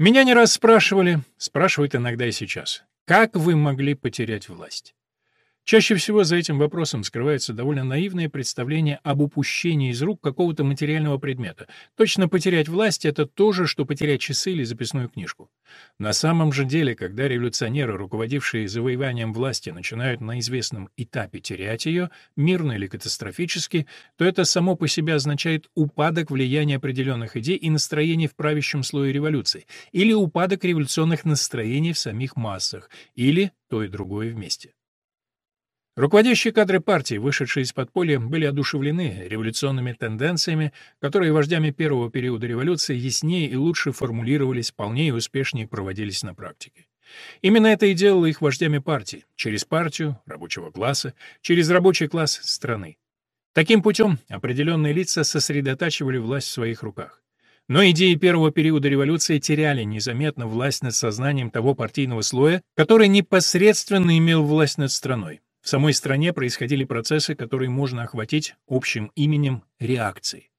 Меня не раз спрашивали, спрашивают иногда и сейчас, как вы могли потерять власть? Чаще всего за этим вопросом скрывается довольно наивное представление об упущении из рук какого-то материального предмета. Точно потерять власть — это то же, что потерять часы или записную книжку. На самом же деле, когда революционеры, руководившие завоеванием власти, начинают на известном этапе терять ее, мирно или катастрофически, то это само по себе означает упадок влияния определенных идей и настроений в правящем слое революции, или упадок революционных настроений в самих массах, или то и другое вместе. Руководящие кадры партии, вышедшие из подполья, были одушевлены революционными тенденциями, которые вождями первого периода революции яснее и лучше формулировались, полнее и успешнее проводились на практике. Именно это и делало их вождями партии, через партию, рабочего класса, через рабочий класс страны. Таким путем определенные лица сосредотачивали власть в своих руках. Но идеи первого периода революции теряли незаметно власть над сознанием того партийного слоя, который непосредственно имел власть над страной. В самой стране происходили процессы, которые можно охватить общим именем реакции.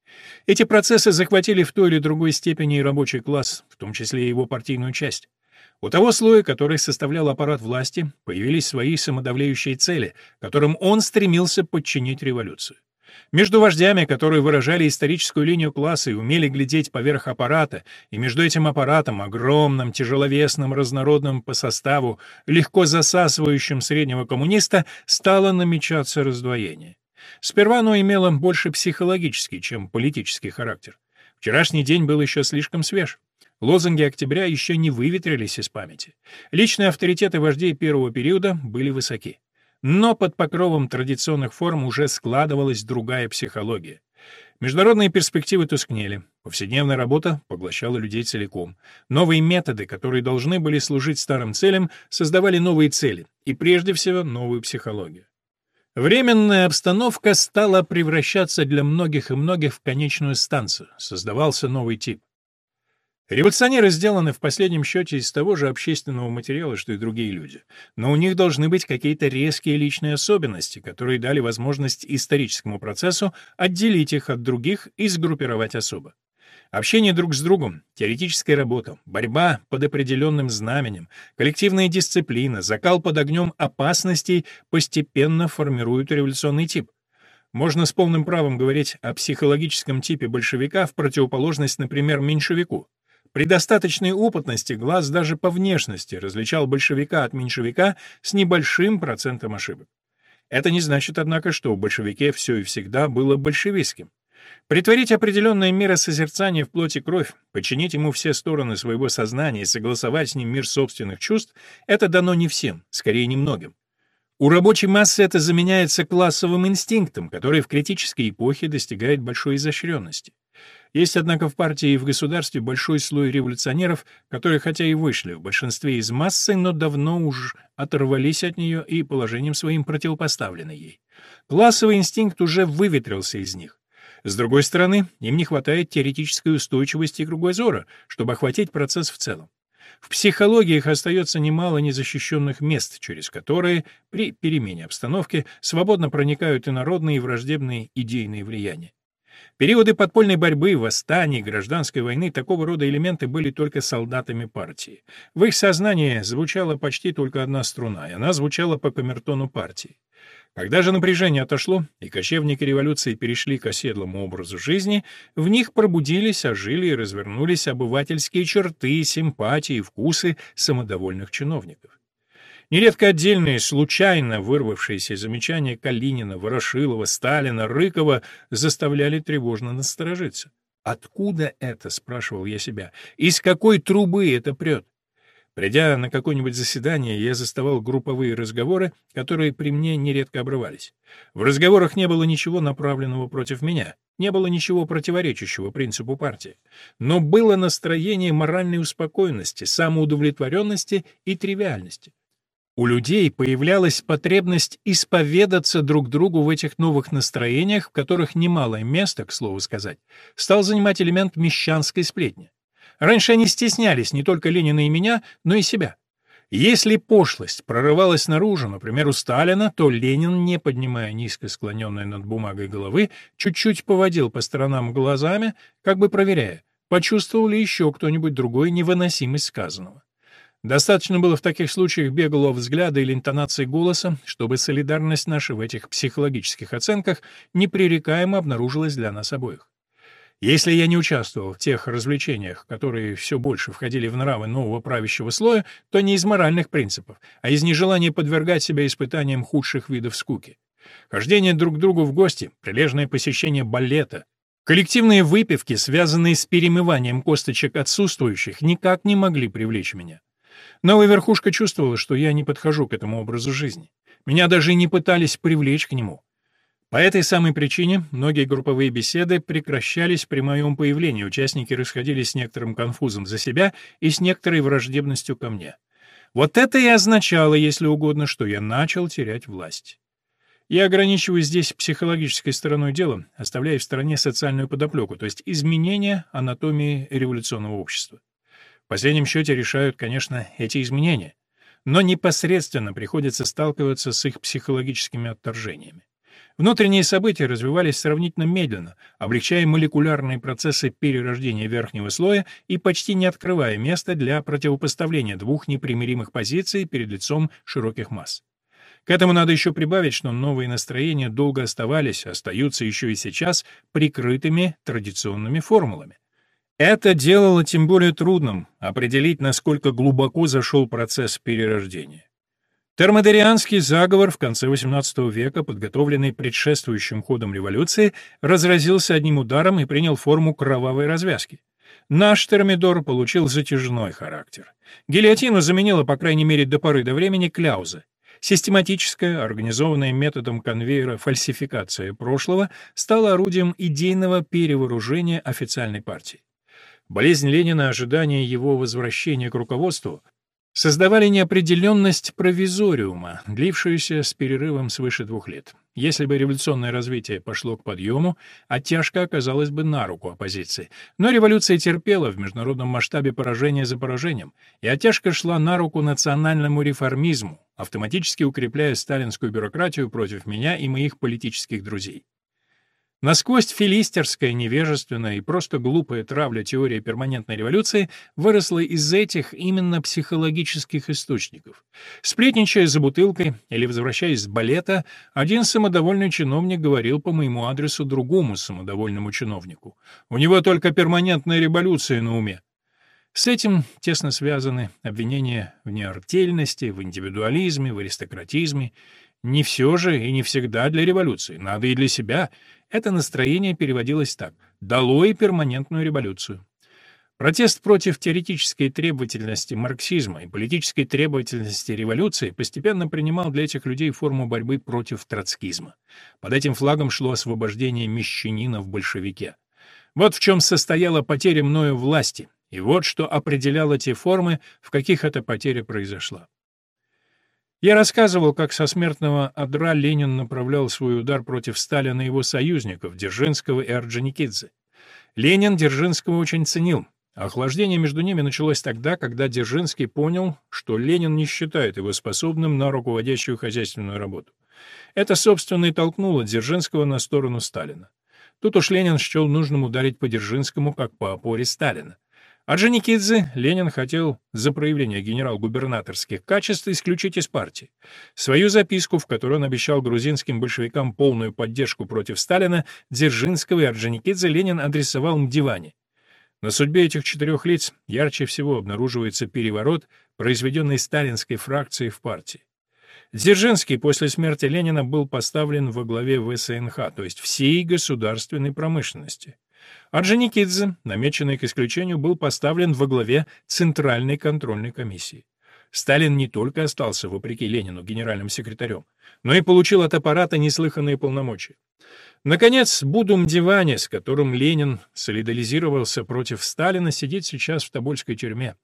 Эти процессы захватили в той или другой степени и рабочий класс, в том числе и его партийную часть. У того слоя, который составлял аппарат власти, появились свои самодавляющие цели, которым он стремился подчинить революцию. Между вождями, которые выражали историческую линию класса и умели глядеть поверх аппарата, и между этим аппаратом, огромным, тяжеловесным, разнородным по составу, легко засасывающим среднего коммуниста, стало намечаться раздвоение. Сперва оно имело больше психологический, чем политический характер. Вчерашний день был еще слишком свеж. Лозунги октября еще не выветрились из памяти. Личные авторитеты вождей первого периода были высоки. Но под покровом традиционных форм уже складывалась другая психология. Международные перспективы тускнели, повседневная работа поглощала людей целиком. Новые методы, которые должны были служить старым целям, создавали новые цели, и прежде всего новую психологию. Временная обстановка стала превращаться для многих и многих в конечную станцию, создавался новый тип. Революционеры сделаны в последнем счете из того же общественного материала, что и другие люди. Но у них должны быть какие-то резкие личные особенности, которые дали возможность историческому процессу отделить их от других и сгруппировать особо. Общение друг с другом, теоретическая работа, борьба под определенным знаменем, коллективная дисциплина, закал под огнем опасностей постепенно формируют революционный тип. Можно с полным правом говорить о психологическом типе большевика в противоположность, например, меньшевику. При достаточной опытности глаз даже по внешности различал большевика от меньшевика с небольшим процентом ошибок. Это не значит, однако, что у большевике все и всегда было большевистским. Притворить определенное миросозерцание в плоти кровь, подчинить ему все стороны своего сознания и согласовать с ним мир собственных чувств — это дано не всем, скорее немногим. У рабочей массы это заменяется классовым инстинктом, который в критической эпохе достигает большой изощренности. Есть, однако, в партии и в государстве большой слой революционеров, которые хотя и вышли в большинстве из массы, но давно уж оторвались от нее и положением своим противопоставлены ей. Классовый инстинкт уже выветрился из них. С другой стороны, им не хватает теоретической устойчивости и кругозора, чтобы охватить процесс в целом. В психологии их остается немало незащищенных мест, через которые, при перемене обстановки, свободно проникают и народные, и враждебные идейные влияния. Периоды подпольной борьбы, восстаний, гражданской войны такого рода элементы были только солдатами партии. В их сознании звучала почти только одна струна, и она звучала по камертону партии. Когда же напряжение отошло, и кочевники революции перешли к оседлому образу жизни, в них пробудились, ожили и развернулись обывательские черты, симпатии вкусы самодовольных чиновников. Нередко отдельные, случайно вырвавшиеся замечания Калинина, Ворошилова, Сталина, Рыкова заставляли тревожно насторожиться. «Откуда это?» — спрашивал я себя. «Из какой трубы это прет?» Придя на какое-нибудь заседание, я заставал групповые разговоры, которые при мне нередко обрывались. В разговорах не было ничего направленного против меня, не было ничего противоречащего принципу партии. Но было настроение моральной успокоенности, самоудовлетворенности и тривиальности. У людей появлялась потребность исповедаться друг другу в этих новых настроениях, в которых немалое место, к слову сказать, стал занимать элемент мещанской сплетни. Раньше они стеснялись не только Ленина и меня, но и себя. Если пошлость прорывалась наружу, например, у Сталина, то Ленин, не поднимая низко склоненной над бумагой головы, чуть-чуть поводил по сторонам глазами, как бы проверяя, почувствовал ли еще кто-нибудь другой невыносимость сказанного. Достаточно было в таких случаях беглого взгляда или интонации голоса, чтобы солидарность наша в этих психологических оценках непререкаемо обнаружилась для нас обоих. Если я не участвовал в тех развлечениях, которые все больше входили в нравы нового правящего слоя, то не из моральных принципов, а из нежелания подвергать себя испытаниям худших видов скуки. Хождение друг к другу в гости, прилежное посещение балета, коллективные выпивки, связанные с перемыванием косточек отсутствующих, никак не могли привлечь меня. Новая верхушка чувствовала, что я не подхожу к этому образу жизни. Меня даже не пытались привлечь к нему. По этой самой причине многие групповые беседы прекращались при моем появлении, участники расходились с некоторым конфузом за себя и с некоторой враждебностью ко мне. Вот это и означало, если угодно, что я начал терять власть. Я ограничиваюсь здесь психологической стороной дела, оставляя в стороне социальную подоплеку, то есть изменение анатомии революционного общества. Последнем счете решают, конечно, эти изменения, но непосредственно приходится сталкиваться с их психологическими отторжениями. Внутренние события развивались сравнительно медленно, облегчая молекулярные процессы перерождения верхнего слоя и почти не открывая места для противопоставления двух непримиримых позиций перед лицом широких масс. К этому надо еще прибавить, что новые настроения долго оставались, остаются еще и сейчас, прикрытыми традиционными формулами. Это делало тем более трудным определить, насколько глубоко зашел процесс перерождения. Термодерианский заговор в конце XVIII века, подготовленный предшествующим ходом революции, разразился одним ударом и принял форму кровавой развязки. Наш термидор получил затяжной характер. Гильотину заменила, по крайней мере, до поры до времени, кляуза. Систематическая, организованная методом конвейера фальсификация прошлого стала орудием идейного перевооружения официальной партии. Болезнь Ленина, ожидание его возвращения к руководству, создавали неопределенность провизориума, длившуюся с перерывом свыше двух лет. Если бы революционное развитие пошло к подъему, оттяжка оказалась бы на руку оппозиции. Но революция терпела в международном масштабе поражение за поражением, и оттяжка шла на руку национальному реформизму, автоматически укрепляя сталинскую бюрократию против меня и моих политических друзей. Насквозь филистерская, невежественная и просто глупая травля теории перманентной революции выросла из этих именно психологических источников. Сплетничая за бутылкой или возвращаясь с балета, один самодовольный чиновник говорил по моему адресу другому самодовольному чиновнику. У него только перманентная революция на уме. С этим тесно связаны обвинения в неартельности, в индивидуализме, в аристократизме. Не все же и не всегда для революции, надо и для себя — это настроение переводилось так «долой перманентную революцию». Протест против теоретической требовательности марксизма и политической требовательности революции постепенно принимал для этих людей форму борьбы против троцкизма. Под этим флагом шло освобождение мещанина в большевике. Вот в чем состояла потеря мною власти, и вот что определяло те формы, в каких эта потеря произошла. Я рассказывал, как со смертного одра Ленин направлял свой удар против Сталина и его союзников, Дзержинского и Орджоникидзе. Ленин Дзержинского очень ценил. Охлаждение между ними началось тогда, когда Дзержинский понял, что Ленин не считает его способным на руководящую хозяйственную работу. Это, собственно, и толкнуло Дзержинского на сторону Сталина. Тут уж Ленин счел нужным ударить по Дзержинскому как по опоре Сталина. А Джаникидзе Ленин хотел за проявление генерал-губернаторских качеств исключить из партии. Свою записку, в которой он обещал грузинским большевикам полную поддержку против Сталина, Дзержинского и Орджоникидзе Ленин адресовал Мдиване. На судьбе этих четырех лиц ярче всего обнаруживается переворот, произведенный сталинской фракцией в партии. Дзержинский после смерти Ленина был поставлен во главе ВСНХ, то есть всей государственной промышленности. Орджоникидзе, намеченный к исключению, был поставлен во главе Центральной контрольной комиссии. Сталин не только остался, вопреки Ленину, генеральным секретарем, но и получил от аппарата неслыханные полномочия. Наконец, Будум Диване, с которым Ленин солидаризировался против Сталина, сидит сейчас в Тобольской тюрьме.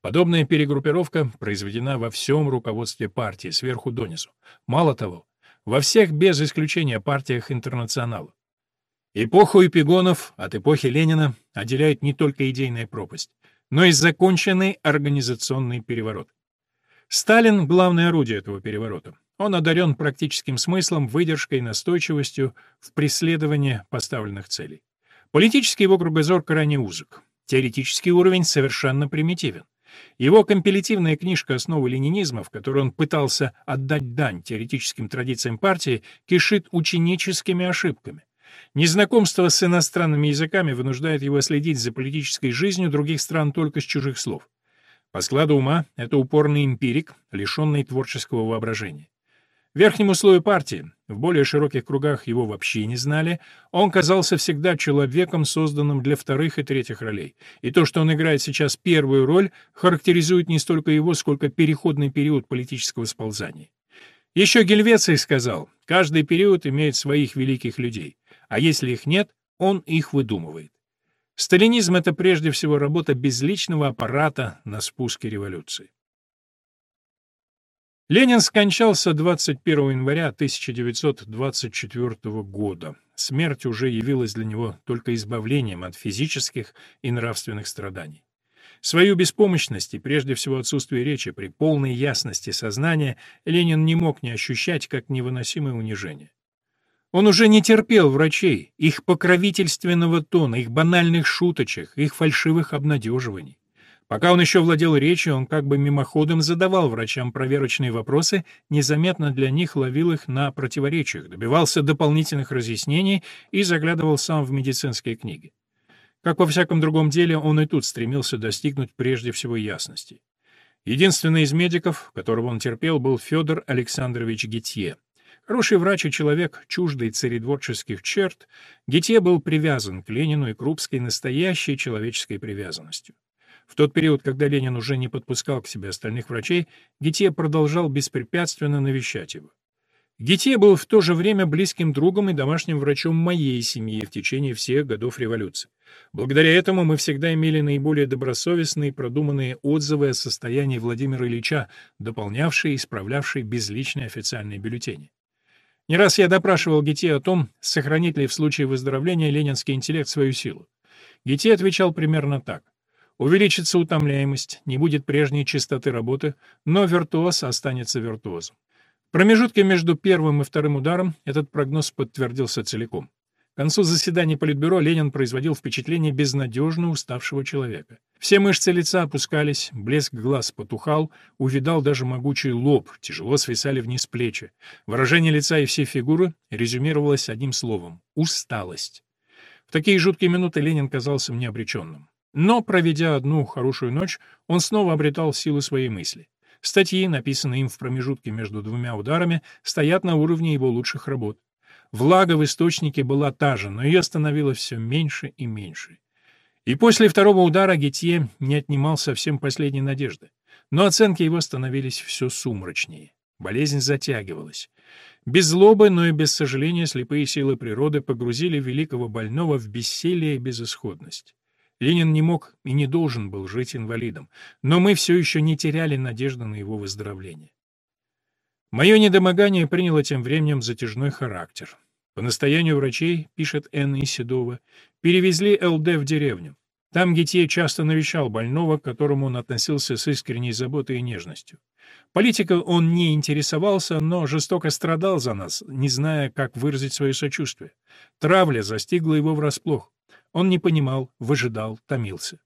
Подобная перегруппировка произведена во всем руководстве партии, сверху донизу. Мало того, во всех без исключения партиях интернационала. Эпоху эпигонов от эпохи Ленина отделяет не только идейная пропасть, но и законченный организационный переворот. Сталин — главное орудие этого переворота. Он одарен практическим смыслом, выдержкой, настойчивостью в преследовании поставленных целей. Политический его кругозор крайне узок. Теоретический уровень совершенно примитивен. Его компилятивная книжка «Основы ленинизма», в которой он пытался отдать дань теоретическим традициям партии, кишит ученическими ошибками. Незнакомство с иностранными языками вынуждает его следить за политической жизнью других стран только с чужих слов. По складу ума это упорный эмпирик, лишенный творческого воображения. Верхнему слою партии, в более широких кругах его вообще не знали, он казался всегда человеком, созданным для вторых и третьих ролей. И то, что он играет сейчас первую роль, характеризует не столько его, сколько переходный период политического сползания. Еще Гельвеций сказал, каждый период имеет своих великих людей, а если их нет, он их выдумывает. Сталинизм — это прежде всего работа безличного аппарата на спуске революции. Ленин скончался 21 января 1924 года. Смерть уже явилась для него только избавлением от физических и нравственных страданий. Свою беспомощность и прежде всего отсутствие речи при полной ясности сознания Ленин не мог не ощущать как невыносимое унижение. Он уже не терпел врачей, их покровительственного тона, их банальных шуточек, их фальшивых обнадеживаний. Пока он еще владел речью, он как бы мимоходом задавал врачам проверочные вопросы, незаметно для них ловил их на противоречиях, добивался дополнительных разъяснений и заглядывал сам в медицинские книги. Как во всяком другом деле, он и тут стремился достигнуть прежде всего ясности. Единственный из медиков, которого он терпел, был Федор Александрович Гетье. Хороший врач и человек, чуждый царедворческих черт, Гетье был привязан к Ленину и Крупской настоящей человеческой привязанностью. В тот период, когда Ленин уже не подпускал к себе остальных врачей, Гетье продолжал беспрепятственно навещать его. Гетье был в то же время близким другом и домашним врачом моей семьи в течение всех годов революции. Благодаря этому мы всегда имели наиболее добросовестные и продуманные отзывы о состоянии Владимира Ильича, дополнявшие и исправлявшие безличные официальные бюллетени. Не раз я допрашивал Гетье о том, сохранит ли в случае выздоровления ленинский интеллект свою силу. Гетье отвечал примерно так. Увеличится утомляемость, не будет прежней чистоты работы, но виртуоз останется виртуозом. В промежутке между первым и вторым ударом этот прогноз подтвердился целиком. К концу заседания Политбюро Ленин производил впечатление безнадежно уставшего человека. Все мышцы лица опускались, блеск глаз потухал, увидал даже могучий лоб, тяжело свисали вниз плечи. Выражение лица и всей фигуры резюмировалось одним словом — усталость. В такие жуткие минуты Ленин казался мне обреченным. Но, проведя одну хорошую ночь, он снова обретал силы своей мысли. Статьи, написанные им в промежутке между двумя ударами, стоят на уровне его лучших работ. Влага в источнике была та же, но ее становилось все меньше и меньше. И после второго удара Гетье не отнимал совсем последней надежды. Но оценки его становились все сумрачнее. Болезнь затягивалась. Без злобы, но и без сожаления слепые силы природы погрузили великого больного в бессилие и безысходность. Ленин не мог и не должен был жить инвалидом, но мы все еще не теряли надежды на его выздоровление. Мое недомогание приняло тем временем затяжной характер. По настоянию врачей, пишет Н. Исидова, перевезли ЛД в деревню. Там Гетье часто навещал больного, к которому он относился с искренней заботой и нежностью. Политикой он не интересовался, но жестоко страдал за нас, не зная, как выразить свое сочувствие. Травля застигла его врасплох. Он не понимал, выжидал, томился.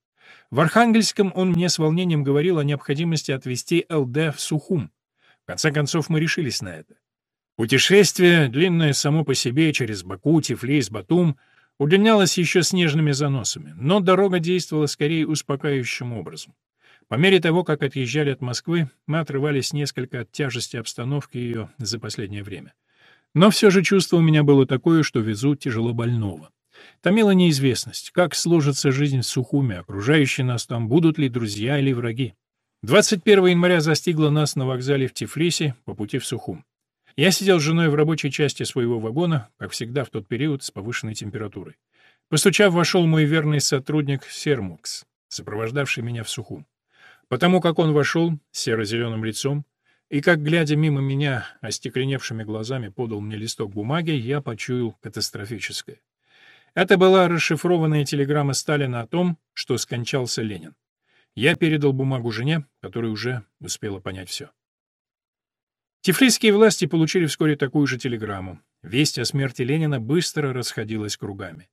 В Архангельском он мне с волнением говорил о необходимости отвезти ЛД в Сухум. Конце концов мы решились на это. Путешествие, длинное само по себе через Баку, Тифлис, Батум, удлинялось еще снежными заносами, но дорога действовала скорее успокаивающим образом. По мере того, как отъезжали от Москвы, мы отрывались несколько от тяжести обстановки ее за последнее время. Но все же чувство у меня было такое, что везу тяжело больного. Томила неизвестность, как сложится жизнь в Сухуме, окружающие нас там, будут ли друзья или враги. 21 января застигла нас на вокзале в Тифлисе по пути в Сухум. Я сидел с женой в рабочей части своего вагона, как всегда в тот период, с повышенной температурой. Постучав, вошел мой верный сотрудник Сермукс, сопровождавший меня в Сухум. Потому как он вошел серо-зеленым лицом, и как, глядя мимо меня остекленевшими глазами, подал мне листок бумаги, я почуял катастрофическое. Это была расшифрованная телеграмма Сталина о том, что скончался Ленин. Я передал бумагу жене, которая уже успела понять все. Тифлисские власти получили вскоре такую же телеграмму. Весть о смерти Ленина быстро расходилась кругами.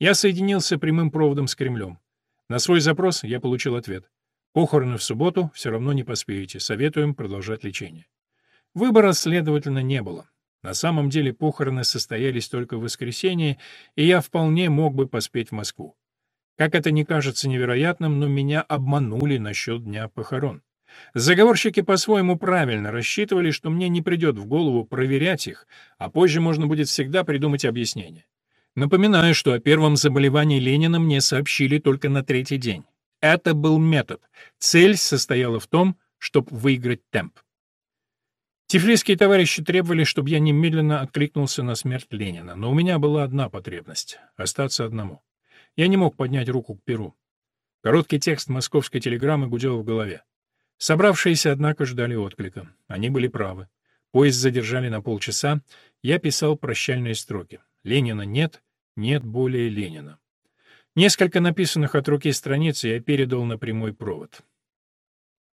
Я соединился прямым проводом с Кремлем. На свой запрос я получил ответ. Похороны в субботу все равно не поспеете, советуем продолжать лечение. Выбора, следовательно, не было. На самом деле похороны состоялись только в воскресенье, и я вполне мог бы поспеть в Москву. Как это не кажется невероятным, но меня обманули насчет дня похорон. Заговорщики по-своему правильно рассчитывали, что мне не придет в голову проверять их, а позже можно будет всегда придумать объяснение. Напоминаю, что о первом заболевании Ленина мне сообщили только на третий день. Это был метод. Цель состояла в том, чтобы выиграть темп. Тифлисские товарищи требовали, чтобы я немедленно откликнулся на смерть Ленина, но у меня была одна потребность — остаться одному. Я не мог поднять руку к перу. Короткий текст московской телеграммы гудел в голове. Собравшиеся, однако, ждали отклика. Они были правы. Поезд задержали на полчаса. Я писал прощальные строки. «Ленина нет, нет более Ленина». Несколько написанных от руки страниц я передал на прямой провод.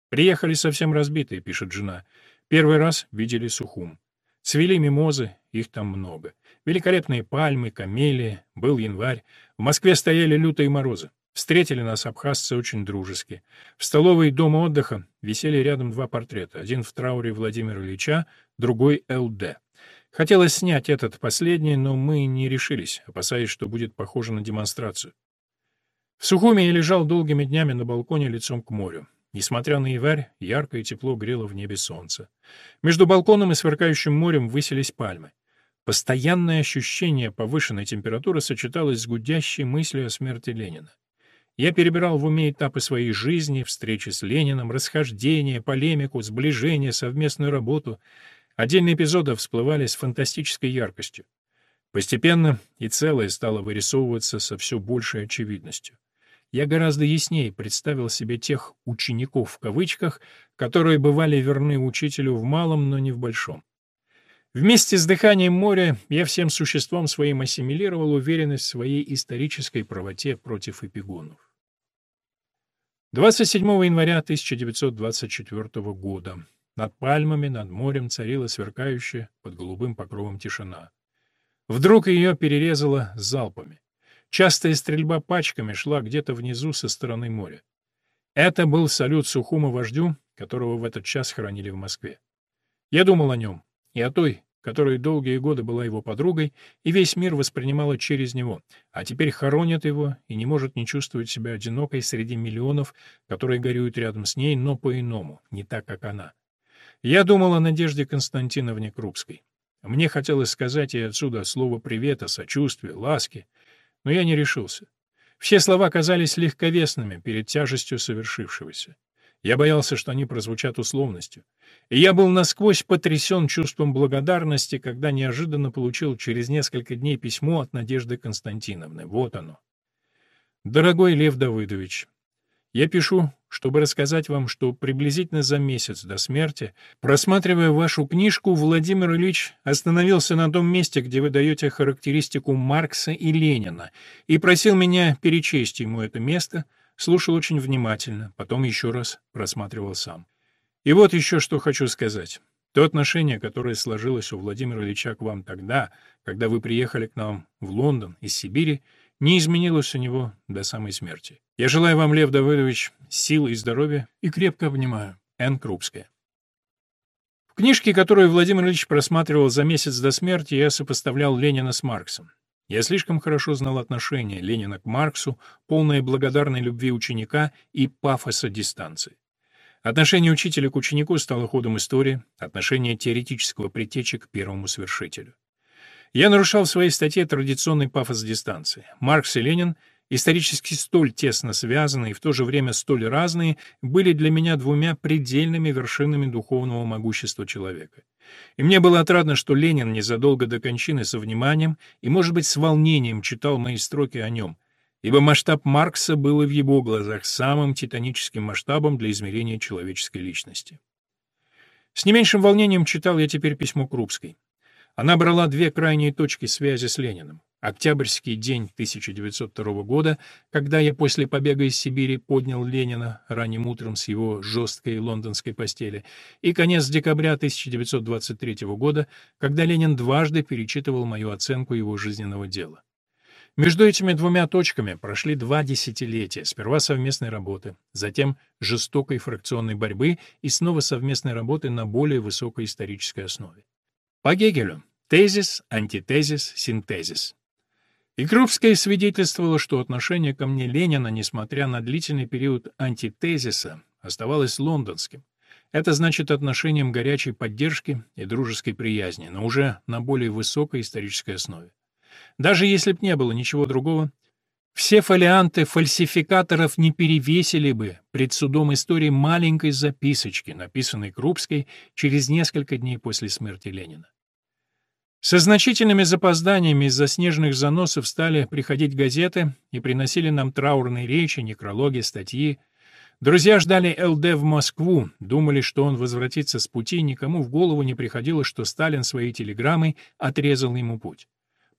«Приехали совсем разбитые», — пишет жена. «Первый раз видели Сухум. Цвели мимозы, их там много. Великолепные пальмы, камелии, был январь. В Москве стояли лютые морозы. Встретили нас абхазцы очень дружески. В столовой дома отдыха висели рядом два портрета. Один в трауре Владимира Ильича, другой — ЛД. Хотелось снять этот последний, но мы не решились, опасаясь, что будет похоже на демонстрацию. В Сухуме я лежал долгими днями на балконе лицом к морю. Несмотря на январь, ярко и тепло грело в небе солнце. Между балконом и сверкающим морем высились пальмы. Постоянное ощущение повышенной температуры сочеталось с гудящей мыслью о смерти Ленина. Я перебирал в уме этапы своей жизни, встречи с Лениным, расхождение, полемику, сближение, совместную работу. Отдельные эпизоды всплывали с фантастической яркостью. Постепенно и целое стало вырисовываться со все большей очевидностью. Я гораздо яснее представил себе тех «учеников» в кавычках, которые бывали верны учителю в малом, но не в большом. Вместе с дыханием моря я всем существом своим ассимилировал уверенность в своей исторической правоте против эпигонов. 27 января 1924 года. Над пальмами, над морем царила сверкающая под голубым покровом тишина. Вдруг ее перерезало залпами. Частая стрельба пачками шла где-то внизу со стороны моря. Это был салют Сухума вождю, которого в этот час хоронили в Москве. Я думал о нем и о той, которая долгие годы была его подругой, и весь мир воспринимала через него, а теперь хоронят его и не может не чувствовать себя одинокой среди миллионов, которые горюют рядом с ней, но по-иному, не так, как она. Я думал о Надежде Константиновне Крупской. Мне хотелось сказать ей отсюда слово привета, сочувствия, ласки, но я не решился. Все слова казались легковесными перед тяжестью совершившегося. Я боялся, что они прозвучат условностью. И я был насквозь потрясен чувством благодарности, когда неожиданно получил через несколько дней письмо от Надежды Константиновны. Вот оно. «Дорогой Лев Давыдович, я пишу, чтобы рассказать вам, что приблизительно за месяц до смерти, просматривая вашу книжку, Владимир Ильич остановился на том месте, где вы даете характеристику Маркса и Ленина, и просил меня перечесть ему это место — Слушал очень внимательно, потом еще раз просматривал сам. И вот еще что хочу сказать. То отношение, которое сложилось у Владимира Ильича к вам тогда, когда вы приехали к нам в Лондон из Сибири, не изменилось у него до самой смерти. Я желаю вам, Лев Давыдович, силы и здоровья и крепко обнимаю. Н. Крупская. В книжке, которую Владимир Ильич просматривал за месяц до смерти, я сопоставлял Ленина с Марксом. Я слишком хорошо знал отношение Ленина к Марксу, полное благодарной любви ученика и пафоса дистанции. Отношение учителя к ученику стало ходом истории, отношение теоретического предтечи к первому свершителю. Я нарушал в своей статье традиционный пафос дистанции. Маркс и Ленин исторически столь тесно связанные и в то же время столь разные, были для меня двумя предельными вершинами духовного могущества человека. И мне было отрадно, что Ленин незадолго до кончины со вниманием и, может быть, с волнением читал мои строки о нем, ибо масштаб Маркса был и в его глазах самым титаническим масштабом для измерения человеческой личности. С не меньшим волнением читал я теперь письмо Крупской. Она брала две крайние точки связи с Лениным. Октябрьский день 1902 года, когда я после побега из Сибири поднял Ленина ранним утром с его жесткой лондонской постели, и конец декабря 1923 года, когда Ленин дважды перечитывал мою оценку его жизненного дела. Между этими двумя точками прошли два десятилетия, сперва совместной работы, затем жестокой фракционной борьбы и снова совместной работы на более высокой исторической основе. По Гегелю тезис, антитезис, синтезис. И Крупская свидетельствовала, что отношение ко мне Ленина, несмотря на длительный период антитезиса, оставалось лондонским. Это значит отношением горячей поддержки и дружеской приязни, но уже на более высокой исторической основе. Даже если б не было ничего другого, все фолианты фальсификаторов не перевесили бы пред судом истории маленькой записочки, написанной Крупской через несколько дней после смерти Ленина. Со значительными запозданиями из-за снежных заносов стали приходить газеты и приносили нам траурные речи, некрологи, статьи. Друзья ждали ЛД в Москву, думали, что он возвратится с пути, никому в голову не приходило, что Сталин своей телеграммой отрезал ему путь.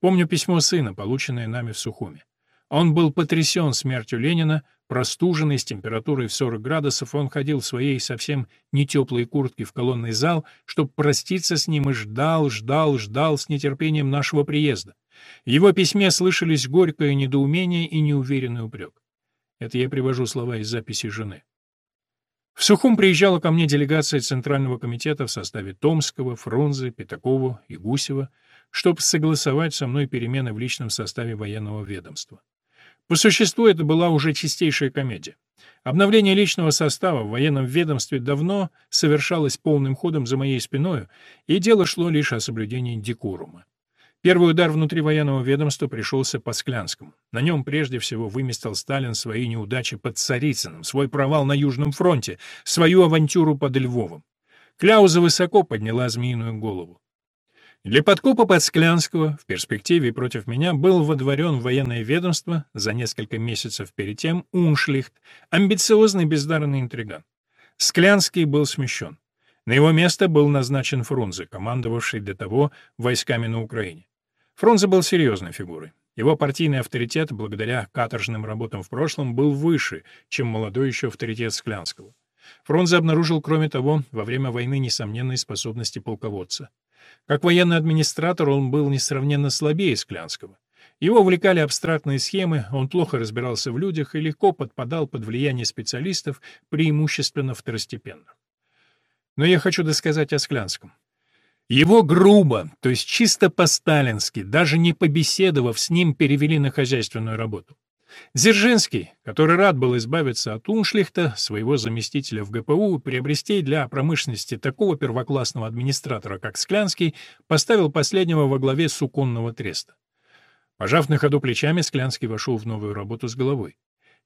Помню письмо сына, полученное нами в Сухуме. Он был потрясен смертью Ленина, простуженный с температурой в 40 градусов, он ходил в своей совсем не теплой куртке в колонный зал, чтобы проститься с ним, и ждал, ждал, ждал с нетерпением нашего приезда. В его письме слышались горькое недоумение и неуверенный упрек. Это я привожу слова из записи жены. В Сухум приезжала ко мне делегация Центрального комитета в составе Томского, Фрунзе, Пятакова и Гусева, чтобы согласовать со мной перемены в личном составе военного ведомства. По существу это была уже чистейшая комедия. Обновление личного состава в военном ведомстве давно совершалось полным ходом за моей спиной, и дело шло лишь о соблюдении декорума. Первый удар внутри военного ведомства пришелся по Склянскому. На нем прежде всего выместил Сталин свои неудачи под Царицыным, свой провал на Южном фронте, свою авантюру под Львовом. Кляуза высоко подняла змеиную голову. Для подкупа Подсклянского в перспективе против меня был водворен в военное ведомство за несколько месяцев перед тем Уншлихт, амбициозный бездарный интриган. Склянский был смещен. На его место был назначен Фрунзе, командовавший до того войсками на Украине. Фрунзе был серьезной фигурой. Его партийный авторитет, благодаря каторжным работам в прошлом, был выше, чем молодой еще авторитет Склянского. Фрунзе обнаружил, кроме того, во время войны несомненные способности полководца. Как военный администратор он был несравненно слабее Склянского. Его увлекали абстрактные схемы, он плохо разбирался в людях и легко подпадал под влияние специалистов, преимущественно второстепенных. Но я хочу досказать о Склянском. Его грубо, то есть чисто по-сталински, даже не побеседовав с ним, перевели на хозяйственную работу. Дзержинский, который рад был избавиться от Уншлихта, своего заместителя в ГПУ, приобрести для промышленности такого первоклассного администратора, как Склянский, поставил последнего во главе суконного треста. Пожав на ходу плечами, Склянский вошел в новую работу с головой.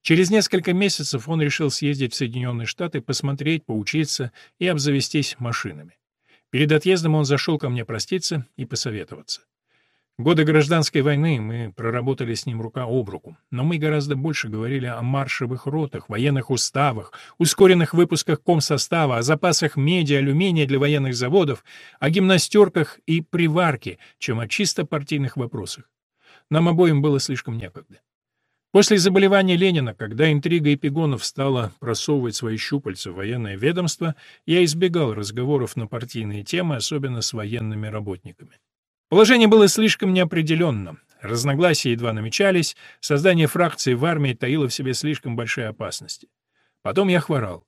Через несколько месяцев он решил съездить в Соединенные Штаты, посмотреть, поучиться и обзавестись машинами. Перед отъездом он зашел ко мне проститься и посоветоваться. Годы гражданской войны мы проработали с ним рука об руку, но мы гораздо больше говорили о маршевых ротах, военных уставах, ускоренных выпусках комсостава, о запасах меди, алюминия для военных заводов, о гимнастерках и приварке, чем о чисто партийных вопросах. Нам обоим было слишком некогда. После заболевания Ленина, когда интрига Эпигонов стала просовывать свои щупальца в военное ведомство, я избегал разговоров на партийные темы, особенно с военными работниками. Положение было слишком неопределенным. Разногласия едва намечались, создание фракции в армии таило в себе слишком большие опасности. Потом я хворал.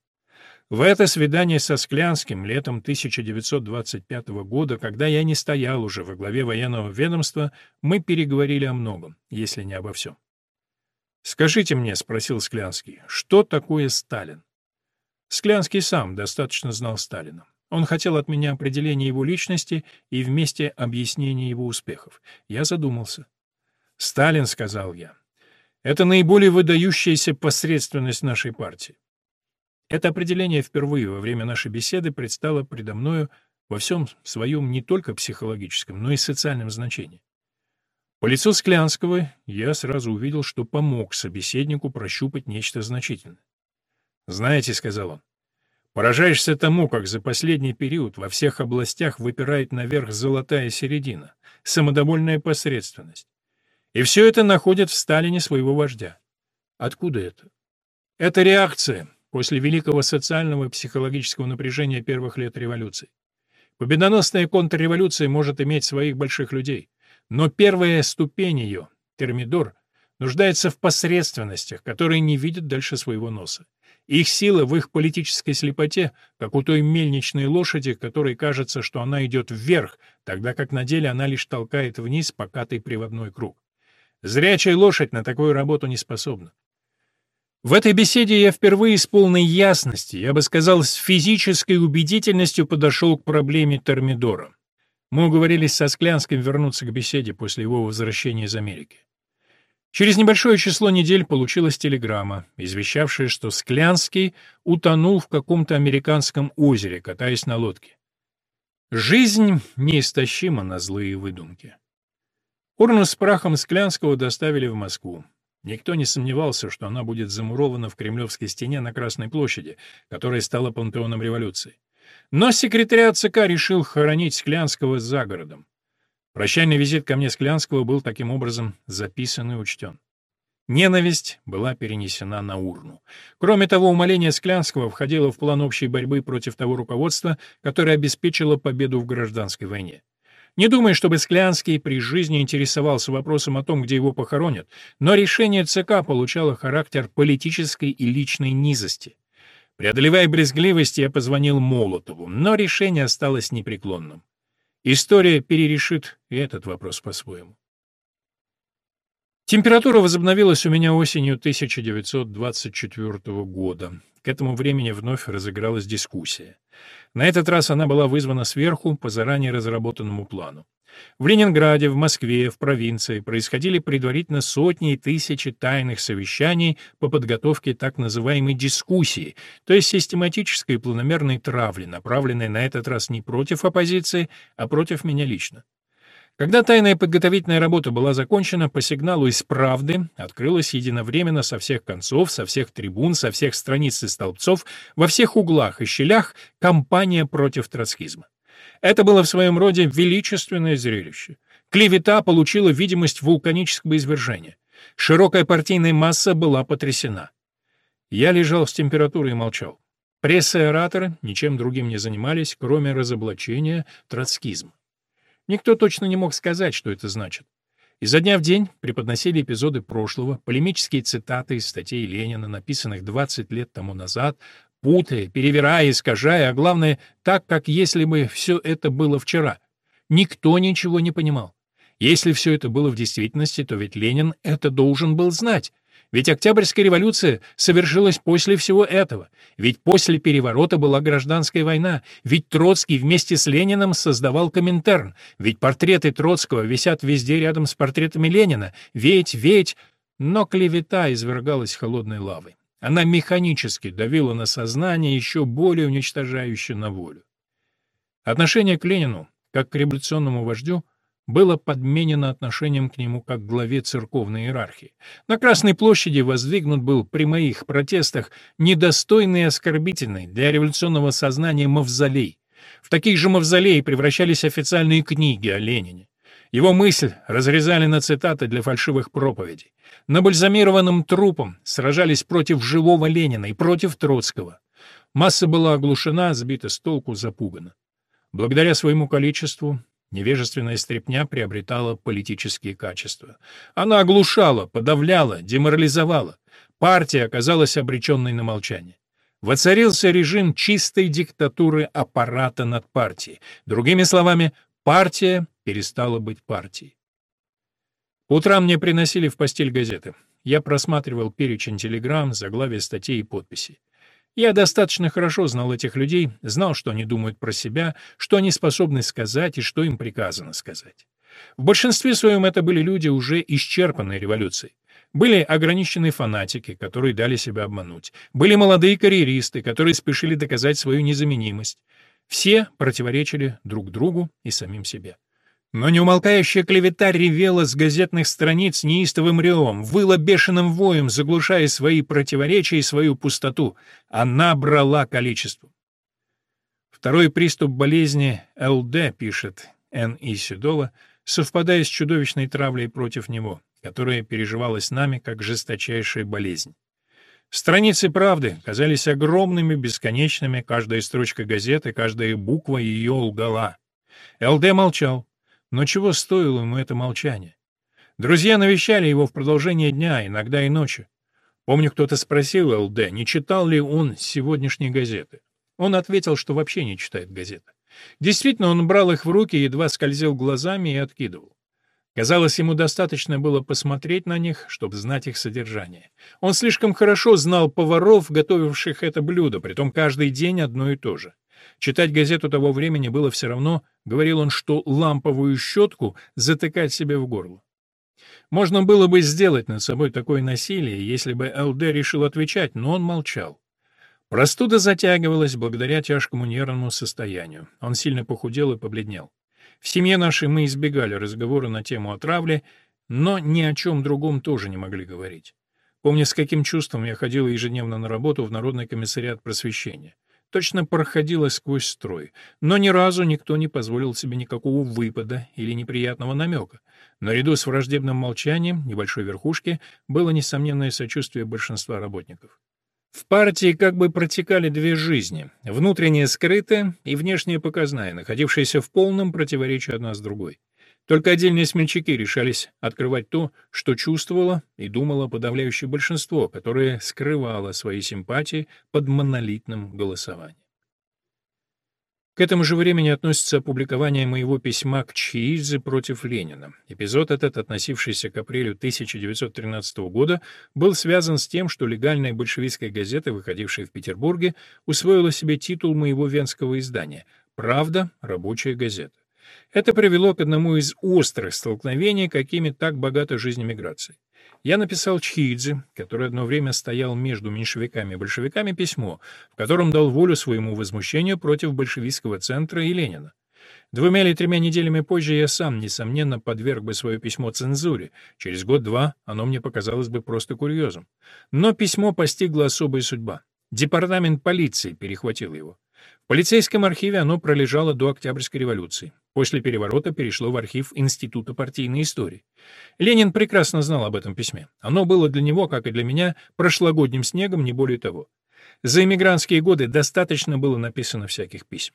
В это свидание со Склянским летом 1925 года, когда я не стоял уже во главе военного ведомства, мы переговорили о многом, если не обо всем. «Скажите мне», — спросил Склянский, — «что такое Сталин?» Склянский сам достаточно знал Сталина. Он хотел от меня определения его личности и вместе объяснения его успехов. Я задумался. «Сталин», — сказал я, — «это наиболее выдающаяся посредственность нашей партии». Это определение впервые во время нашей беседы предстало предо мною во всем своем не только психологическом, но и социальном значении. По лицу Склянского я сразу увидел, что помог собеседнику прощупать нечто значительное. «Знаете», — сказал он, Поражаешься тому, как за последний период во всех областях выпирает наверх золотая середина, самодовольная посредственность. И все это находит в Сталине своего вождя. Откуда это? Это реакция после великого социального и психологического напряжения первых лет революции. Победоносная контрреволюция может иметь своих больших людей, но первая ступень ее, термидор, нуждается в посредственностях, которые не видят дальше своего носа. Их сила в их политической слепоте, как у той мельничной лошади, которой кажется, что она идет вверх, тогда как на деле она лишь толкает вниз покатый приводной круг. Зрячая лошадь на такую работу не способна. В этой беседе я впервые с полной ясностью, я бы сказал, с физической убедительностью подошел к проблеме Термидора. Мы уговорились со Склянским вернуться к беседе после его возвращения из Америки. Через небольшое число недель получилась телеграмма, извещавшая, что Склянский утонул в каком-то американском озере, катаясь на лодке. Жизнь неистощима на злые выдумки. Урну с прахом Склянского доставили в Москву. Никто не сомневался, что она будет замурована в Кремлевской стене на Красной площади, которая стала пантеоном революции. Но секретариат ЦК решил хоронить Склянского за городом. Прощальный визит ко мне Склянского был таким образом записан и учтен. Ненависть была перенесена на урну. Кроме того, умоление Склянского входило в план общей борьбы против того руководства, которое обеспечило победу в гражданской войне. Не думаю, чтобы Склянский при жизни интересовался вопросом о том, где его похоронят, но решение ЦК получало характер политической и личной низости. Преодолевая брезгливость, я позвонил Молотову, но решение осталось непреклонным. История перерешит этот вопрос по-своему. Температура возобновилась у меня осенью 1924 года. К этому времени вновь разыгралась дискуссия. На этот раз она была вызвана сверху по заранее разработанному плану. В Ленинграде, в Москве, в провинции происходили предварительно сотни и тысячи тайных совещаний по подготовке так называемой дискуссии, то есть систематической и планомерной травли, направленной на этот раз не против оппозиции, а против меня лично. Когда тайная подготовительная работа была закончена, по сигналу из «Правды» открылась единовременно со всех концов, со всех трибун, со всех страниц и столбцов, во всех углах и щелях кампания против троцкизма. Это было в своем роде величественное зрелище. Клевета получила видимость вулканического извержения. Широкая партийная масса была потрясена. Я лежал с температурой и молчал. Пресса и ораторы ничем другим не занимались, кроме разоблачения троцкизма. Никто точно не мог сказать, что это значит. Изо дня в день преподносили эпизоды прошлого, полемические цитаты из статей Ленина, написанных 20 лет тому назад, путая, перевирая, искажая, а главное, так, как если бы все это было вчера. Никто ничего не понимал. Если все это было в действительности, то ведь Ленин это должен был знать. Ведь Октябрьская революция совершилась после всего этого. Ведь после переворота была гражданская война. Ведь Троцкий вместе с Лениным создавал Коминтерн. Ведь портреты Троцкого висят везде рядом с портретами Ленина. Ведь, ведь... Но клевета извергалась холодной лавой. Она механически давила на сознание, еще более уничтожающе на волю. Отношение к Ленину, как к революционному вождю, было подменено отношением к нему как к главе церковной иерархии. На Красной площади воздвигнут был при моих протестах недостойный и оскорбительный для революционного сознания мавзолей. В таких же мавзолеи превращались официальные книги о Ленине. Его мысль разрезали на цитаты для фальшивых проповедей. На бальзамированном трупом сражались против живого Ленина и против Троцкого. Масса была оглушена, сбита с толку, запугана. Благодаря своему количеству Невежественная стряпня приобретала политические качества. Она оглушала, подавляла, деморализовала. Партия оказалась обреченной на молчание. Воцарился режим чистой диктатуры аппарата над партией. Другими словами, партия перестала быть партией. По утрам мне приносили в постель газеты. Я просматривал перечень телеграмм, заглавия статей и подписей. Я достаточно хорошо знал этих людей, знал, что они думают про себя, что они способны сказать и что им приказано сказать. В большинстве своем это были люди, уже исчерпанные революцией. Были ограниченные фанатики, которые дали себя обмануть. Были молодые карьеристы, которые спешили доказать свою незаменимость. Все противоречили друг другу и самим себе. Но неумолкающая клевета ревела с газетных страниц неистовым ревом, выла бешеным воем, заглушая свои противоречия и свою пустоту. Она брала количество. Второй приступ болезни ЛД, пишет Н.И. Седова, совпадая с чудовищной травлей против него, которая переживалась нами как жесточайшая болезнь. Страницы «Правды» казались огромными, бесконечными, каждая строчка газеты, каждая буква ее лгала. ЛД молчал, но чего стоило ему это молчание? Друзья навещали его в продолжение дня, иногда и ночи. Помню, кто-то спросил ЛД, не читал ли он сегодняшние газеты. Он ответил, что вообще не читает газеты. Действительно, он брал их в руки, едва скользил глазами и откидывал. Казалось, ему достаточно было посмотреть на них, чтобы знать их содержание. Он слишком хорошо знал поваров, готовивших это блюдо, притом каждый день одно и то же. Читать газету того времени было все равно, говорил он, что ламповую щетку затыкать себе в горло. Можно было бы сделать над собой такое насилие, если бы ЛД решил отвечать, но он молчал. Простуда затягивалась благодаря тяжкому нервному состоянию. Он сильно похудел и побледнел. В семье нашей мы избегали разговора на тему отравли, но ни о чем другом тоже не могли говорить. Помню, с каким чувством я ходила ежедневно на работу в Народный комиссариат просвещения. Точно проходила сквозь строй, но ни разу никто не позволил себе никакого выпада или неприятного намека. Наряду с враждебным молчанием небольшой верхушки было несомненное сочувствие большинства работников. В партии как бы протекали две жизни — внутренняя скрытая и внешняя показная, находившиеся в полном противоречии одна с другой. Только отдельные смельчаки решались открывать то, что чувствовало и думало подавляющее большинство, которое скрывало свои симпатии под монолитным голосованием. К этому же времени относится опубликование моего письма к Чиидзе против Ленина. Эпизод этот, относившийся к апрелю 1913 года, был связан с тем, что легальная большевистская газета, выходившая в Петербурге, усвоила себе титул моего венского издания «Правда. Рабочая газета». Это привело к одному из острых столкновений, какими так богата жизнь эмиграции. Я написал Чхидзе, который одно время стоял между меньшевиками и большевиками, письмо, в котором дал волю своему возмущению против большевистского центра и Ленина. Двумя или тремя неделями позже я сам, несомненно, подверг бы свое письмо цензуре. Через год-два оно мне показалось бы просто курьезом. Но письмо постигла особая судьба. Департамент полиции перехватил его. В полицейском архиве оно пролежало до Октябрьской революции. После переворота перешло в архив Института партийной истории. Ленин прекрасно знал об этом письме. Оно было для него, как и для меня, прошлогодним снегом, не более того. За эмигрантские годы достаточно было написано всяких писем.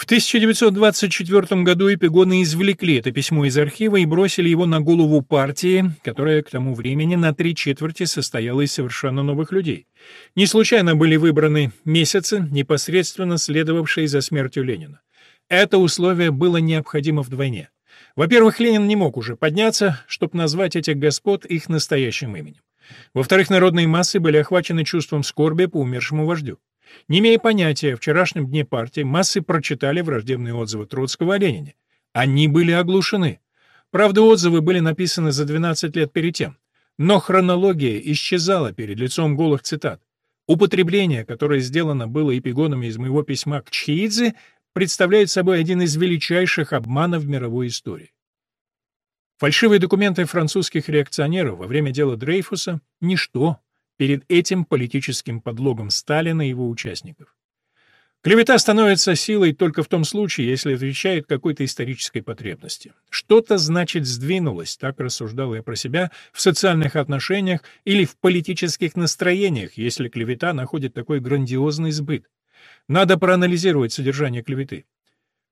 В 1924 году эпигоны извлекли это письмо из архива и бросили его на голову партии, которая к тому времени на три четверти состояла из совершенно новых людей. Не случайно были выбраны месяцы, непосредственно следовавшие за смертью Ленина. Это условие было необходимо вдвойне. Во-первых, Ленин не мог уже подняться, чтобы назвать этих господ их настоящим именем. Во-вторых, народные массы были охвачены чувством скорби по умершему вождю. Не имея понятия о вчерашнем дне партии, массы прочитали враждебные отзывы Троцкого о Ленине. Они были оглушены. Правда, отзывы были написаны за 12 лет перед тем. Но хронология исчезала перед лицом голых цитат. Употребление, которое сделано было эпигонами из моего письма к Чхиидзе, представляет собой один из величайших обманов мировой истории. Фальшивые документы французских реакционеров во время дела Дрейфуса — ничто перед этим политическим подлогом Сталина и его участников. Клевета становится силой только в том случае, если отвечает какой-то исторической потребности. Что-то, значит, сдвинулось, так рассуждал я про себя, в социальных отношениях или в политических настроениях, если клевета находит такой грандиозный сбыт. Надо проанализировать содержание клеветы.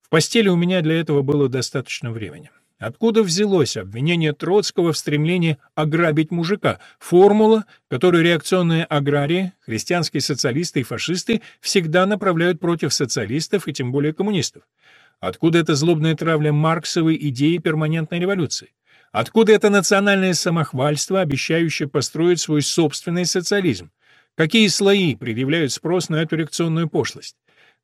В постели у меня для этого было достаточно времени. Откуда взялось обвинение Троцкого в стремлении ограбить мужика? Формула, которую реакционные аграрии, христианские социалисты и фашисты всегда направляют против социалистов и тем более коммунистов. Откуда эта злобная травля марксовой идеи перманентной революции? Откуда это национальное самохвальство, обещающее построить свой собственный социализм? Какие слои предъявляют спрос на эту реакционную пошлость?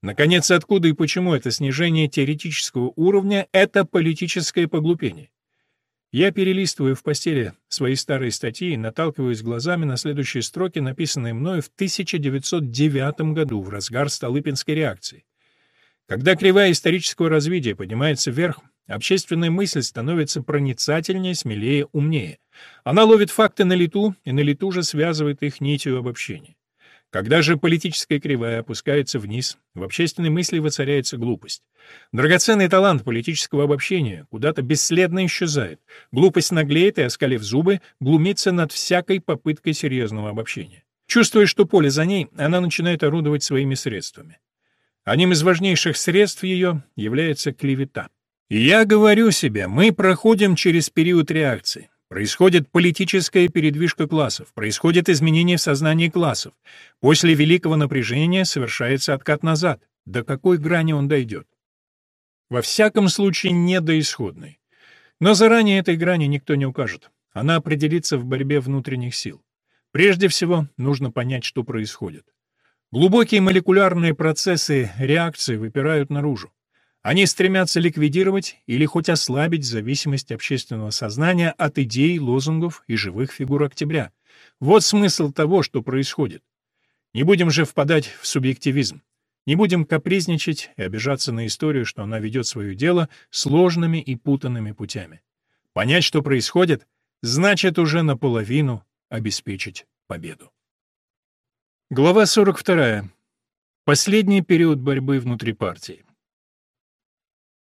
Наконец, откуда и почему это снижение теоретического уровня — это политическое поглупение? Я перелистываю в постели свои старые статьи и наталкиваюсь глазами на следующие строки, написанные мною в 1909 году, в разгар Столыпинской реакции. Когда кривая исторического развития поднимается вверх, общественная мысль становится проницательнее, смелее, умнее. Она ловит факты на лету и на лету же связывает их нитью обобщения. Когда же политическая кривая опускается вниз, в общественной мысли воцаряется глупость. Драгоценный талант политического обобщения куда-то бесследно исчезает. Глупость наглеет и, оскалив зубы, глумится над всякой попыткой серьезного обобщения. Чувствуя, что поле за ней, она начинает орудовать своими средствами. Одним из важнейших средств ее является клевета. Я говорю себе, мы проходим через период реакции. Происходит политическая передвижка классов, происходит изменение в сознании классов. После великого напряжения совершается откат назад. До какой грани он дойдет? Во всяком случае, не до исходной. Но заранее этой грани никто не укажет. Она определится в борьбе внутренних сил. Прежде всего, нужно понять, что происходит. Глубокие молекулярные процессы реакции выпирают наружу. Они стремятся ликвидировать или хоть ослабить зависимость общественного сознания от идей, лозунгов и живых фигур октября. Вот смысл того, что происходит. Не будем же впадать в субъективизм. Не будем капризничать и обижаться на историю, что она ведет свое дело сложными и путанными путями. Понять, что происходит, значит уже наполовину обеспечить победу. Глава 42. Последний период борьбы внутри партии.